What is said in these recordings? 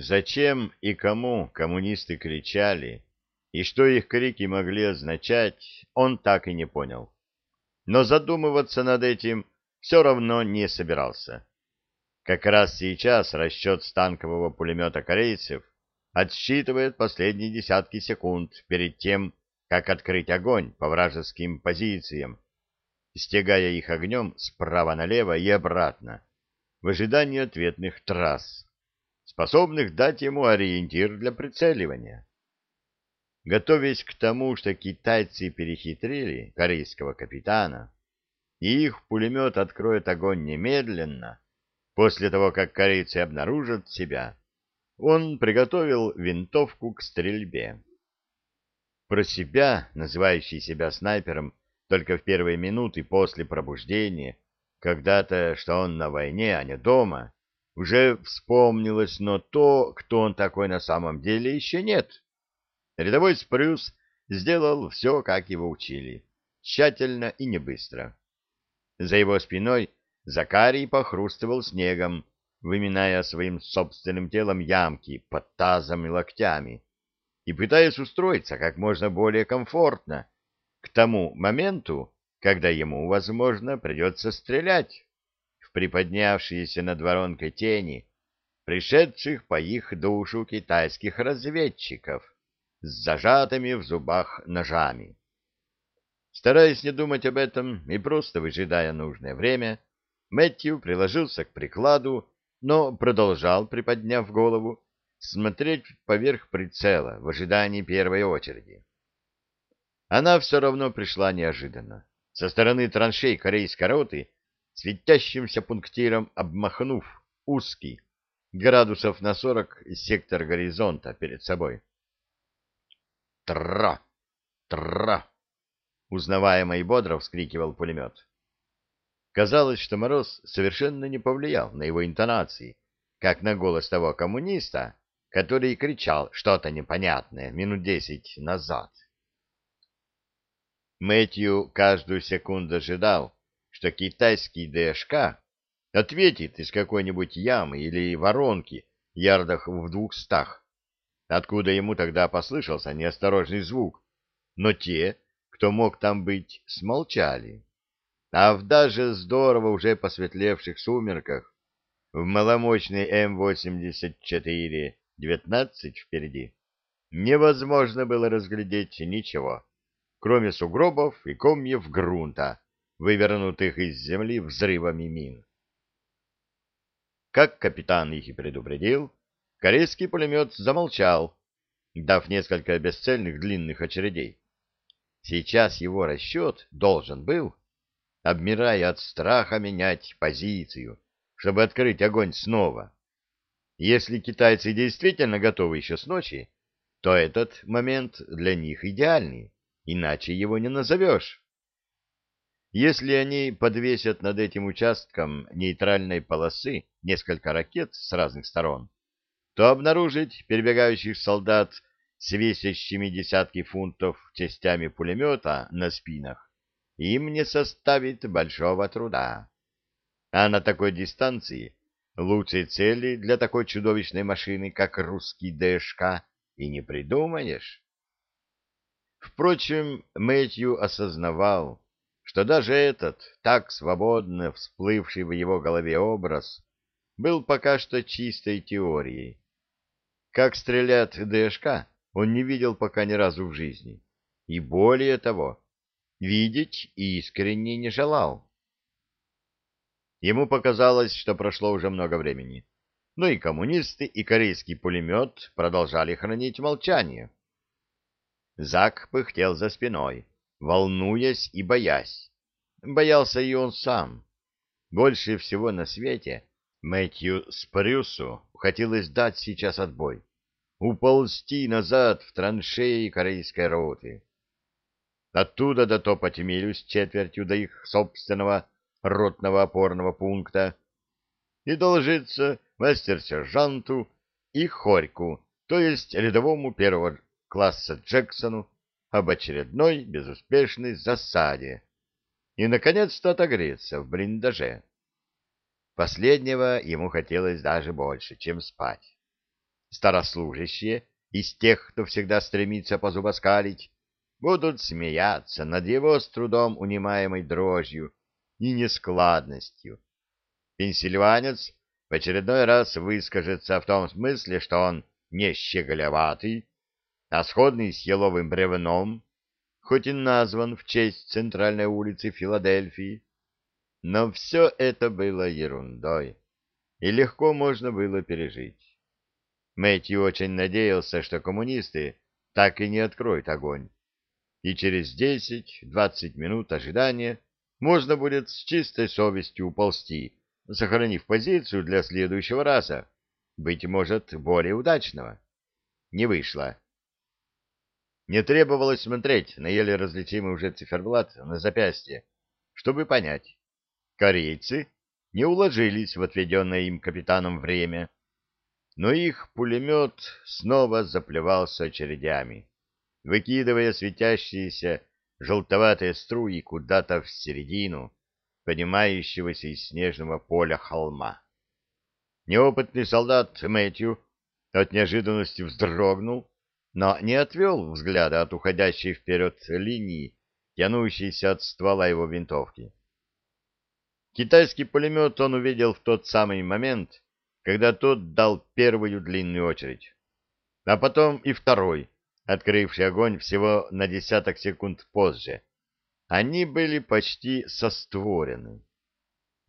Зачем и кому коммунисты кричали, и что их крики могли означать, он так и не понял. Но задумываться над этим все равно не собирался. Как раз сейчас расчет станкового пулемета корейцев отсчитывает последние десятки секунд перед тем, как открыть огонь по вражеским позициям, стягая их огнем справа налево и обратно, в ожидании ответных трасс, способных дать ему ориентир для прицеливания. Готовясь к тому, что китайцы перехитрили корейского капитана, и их пулемет откроет огонь немедленно, после того, как корейцы обнаружат себя, он приготовил винтовку к стрельбе. Про себя, называющий себя снайпером только в первые минуты после пробуждения, когда-то, что он на войне, а не дома, уже вспомнилось, но то, кто он такой на самом деле, еще нет. Рядовой Спрюс сделал все, как его учили, тщательно и не быстро. За его спиной Закарий похрустывал снегом, выминая своим собственным телом ямки под тазом и локтями, и пытаясь устроиться как можно более комфортно к тому моменту, когда ему, возможно, придется стрелять приподнявшиеся над воронкой тени, пришедших по их душу китайских разведчиков с зажатыми в зубах ножами. Стараясь не думать об этом и просто выжидая нужное время, Мэтью приложился к прикладу, но продолжал, приподняв голову, смотреть поверх прицела в ожидании первой очереди. Она все равно пришла неожиданно. Со стороны траншей корейской роты, светящимся пунктиром обмахнув узкий, градусов на сорок сектор горизонта перед собой. «Тра! Тра!» — узнаваемо и бодро вскрикивал пулемет. Казалось, что Мороз совершенно не повлиял на его интонации, как на голос того коммуниста, который кричал что-то непонятное минут десять назад. Мэтью каждую секунду ожидал, что китайский ДШК ответит из какой-нибудь ямы или воронки ярдах в двухстах, откуда ему тогда послышался неосторожный звук, но те, кто мог там быть, смолчали. А в даже здорово уже посветлевших сумерках в маломощной М-84 девятнадцать впереди, невозможно было разглядеть ничего, кроме сугробов и комьев грунта, вывернутых из земли взрывами мин. Как капитан их и предупредил, корейский пулемет замолчал, дав несколько бесцельных длинных очередей. Сейчас его расчет должен был, обмирая от страха, менять позицию, чтобы открыть огонь снова. Если китайцы действительно готовы еще с ночи, то этот момент для них идеальный, иначе его не назовешь. Если они подвесят над этим участком нейтральной полосы несколько ракет с разных сторон, то обнаружить перебегающих солдат с весящими десятки фунтов частями пулемета на спинах им не составит большого труда. А на такой дистанции Лучшей цели для такой чудовищной машины, как русский ДШК, и не придумаешь. Впрочем, Мэтью осознавал, что даже этот, так свободно всплывший в его голове образ, был пока что чистой теорией. Как стрелят ДШК, он не видел пока ни разу в жизни. И более того, видеть искренне не желал. Ему показалось, что прошло уже много времени. Но и коммунисты, и корейский пулемет продолжали хранить молчание. Зак пыхтел за спиной, волнуясь и боясь. Боялся и он сам. Больше всего на свете Мэтью Спрюсу хотелось дать сейчас отбой. Уползти назад в траншеи корейской роты. Оттуда дотопать милю с четвертью до их собственного ротного опорного пункта и доложиться мастер-сержанту и Хорьку, то есть рядовому первого класса Джексону, об очередной безуспешной засаде и, наконец-то, отогреться в блиндаже. Последнего ему хотелось даже больше, чем спать. старослужащие из тех, кто всегда стремится позубоскалить, будут смеяться над его с трудом унимаемой дрожью и нескладностью. Пенсильванец в очередной раз выскажется в том смысле, что он не щеголеватый, а сходный с еловым бревном, хоть и назван в честь центральной улицы Филадельфии. Но все это было ерундой, и легко можно было пережить. Мэтью очень надеялся, что коммунисты так и не откроют огонь, и через десять-двадцать минут ожидания можно будет с чистой совестью уползти, сохранив позицию для следующего раза, быть может, более удачного. Не вышло. Не требовалось смотреть на еле различимый уже циферблат на запястье, чтобы понять. Корейцы не уложились в отведенное им капитаном время, но их пулемет снова заплевался очередями, выкидывая светящиеся желтоватые струи куда-то в середину поднимающегося из снежного поля холма. Неопытный солдат Мэтью от неожиданности вздрогнул, но не отвел взгляда от уходящей вперед линии, тянущейся от ствола его винтовки. Китайский пулемет он увидел в тот самый момент, когда тот дал первую длинную очередь, а потом и второй, открывший огонь всего на десяток секунд позже. Они были почти состворены.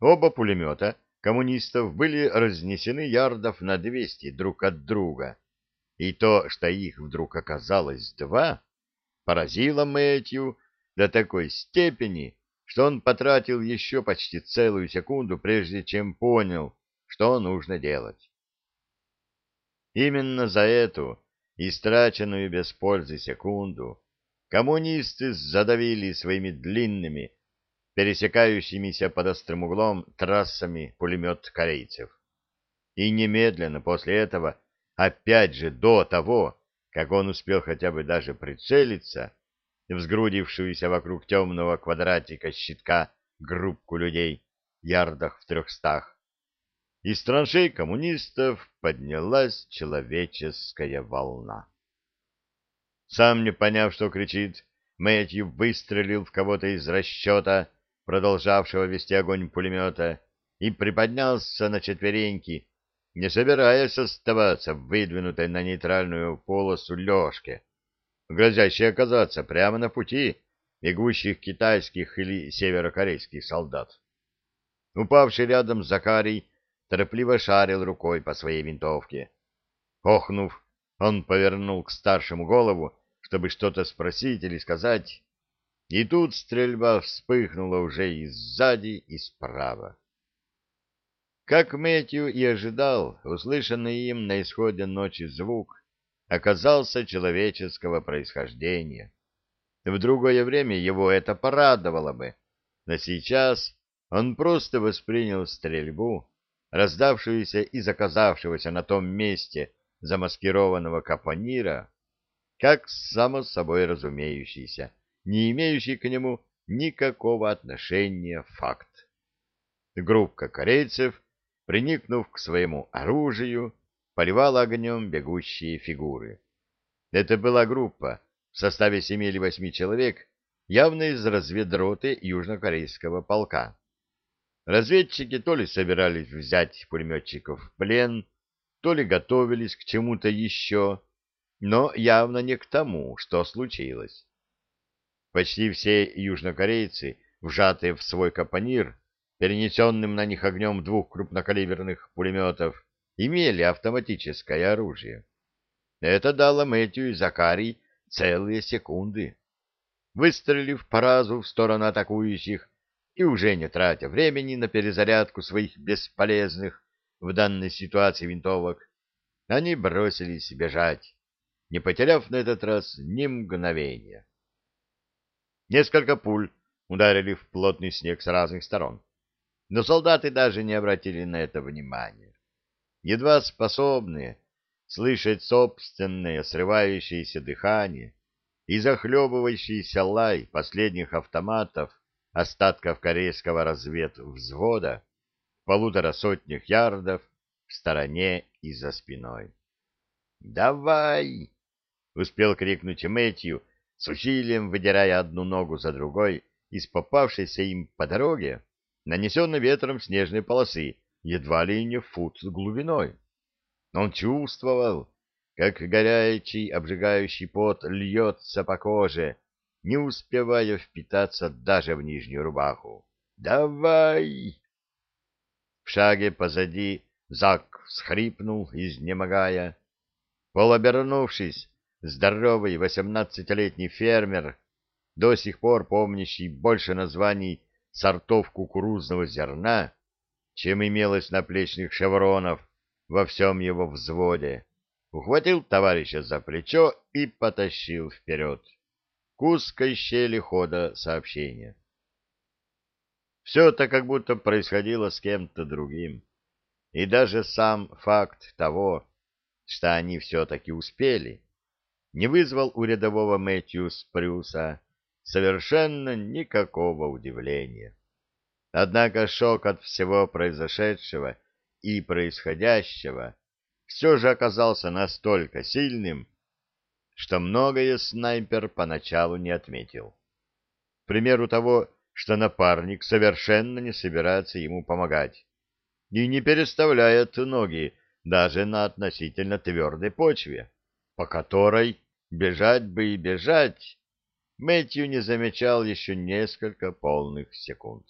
Оба пулемета коммунистов были разнесены ярдов на двести друг от друга, и то, что их вдруг оказалось два, поразило Мэтью до такой степени, что он потратил еще почти целую секунду, прежде чем понял, что нужно делать. Именно за эту истраченную без пользы секунду коммунисты задавили своими длинными, пересекающимися под острым углом трассами пулемет корейцев. И немедленно после этого, опять же до того, как он успел хотя бы даже прицелиться, в сгрудившуюся вокруг темного квадратика щитка группку людей, ярдах в трехстах, из траншей коммунистов поднялась человеческая волна. Сам не поняв, что кричит, Мэтью выстрелил в кого-то из расчета, продолжавшего вести огонь пулемета, и приподнялся на четвереньки, не собираясь оставаться в выдвинутой на нейтральную полосу лёжке, грозящей оказаться прямо на пути бегущих китайских или северокорейских солдат. Упавший рядом Закарий торопливо шарил рукой по своей винтовке. Охнув, он повернул к старшему голову, чтобы что-то спросить или сказать, и тут стрельба вспыхнула уже и сзади, и справа. Как Мэтью и ожидал, услышанный им на исходе ночи звук оказался человеческого происхождения. В другое время его это порадовало бы, но сейчас он просто воспринял стрельбу раздавшуюся из оказавшегося на том месте замаскированного капонира, как само собой разумеющийся, не имеющий к нему никакого отношения факт. Группка корейцев, приникнув к своему оружию, поливала огнем бегущие фигуры. Это была группа в составе семи или восьми человек, явно из разведроты южнокорейского полка. Разведчики то ли собирались взять пулеметчиков в плен, то ли готовились к чему-то еще, но явно не к тому, что случилось. Почти все южнокорейцы, вжатые в свой капонир, перенесенным на них огнем двух крупнокалиберных пулеметов, имели автоматическое оружие. Это дало Мэтью и Закарий целые секунды. Выстрелив по разу в сторону атакующих, и уже не тратя времени на перезарядку своих бесполезных в данной ситуации винтовок, они бросились бежать, не потеряв на этот раз ни мгновения. Несколько пуль ударили в плотный снег с разных сторон, но солдаты даже не обратили на это внимания. Едва способные слышать собственное срывающееся дыхание и захлебывающийся лай последних автоматов остатков корейского разведвзвода в полутора сотнях ярдов в стороне и за спиной. «Давай!» — успел крикнуть Мэтью, с усилием выдирая одну ногу за другой из попавшейся им по дороге, нанесенной ветром снежной полосы, едва ли не фут глубиной. Он чувствовал, как горячий, обжигающий пот льется по коже, не успевая впитаться даже в нижнюю рубаху. «Давай!» В шаге позади Зак схрипнул, изнемогая. Полуобернувшись, здоровый восемнадцатилетний фермер, до сих пор помнящий больше названий сортов кукурузного зерна, чем имелось наплечных шевронов во всем его взводе, ухватил товарища за плечо и потащил вперед к узкой щели хода сообщения. Все это как будто происходило с кем-то другим. И даже сам факт того, что они все-таки успели, не вызвал у рядового Мэтью Спрюса совершенно никакого удивления. Однако шок от всего произошедшего и происходящего все же оказался настолько сильным, что многое снайпер поначалу не отметил. К примеру того, что напарник совершенно не собирается ему помогать и не переставляет ноги даже на относительно твердой почве, по которой бежать бы и бежать, Мэтью не замечал еще несколько полных секунд.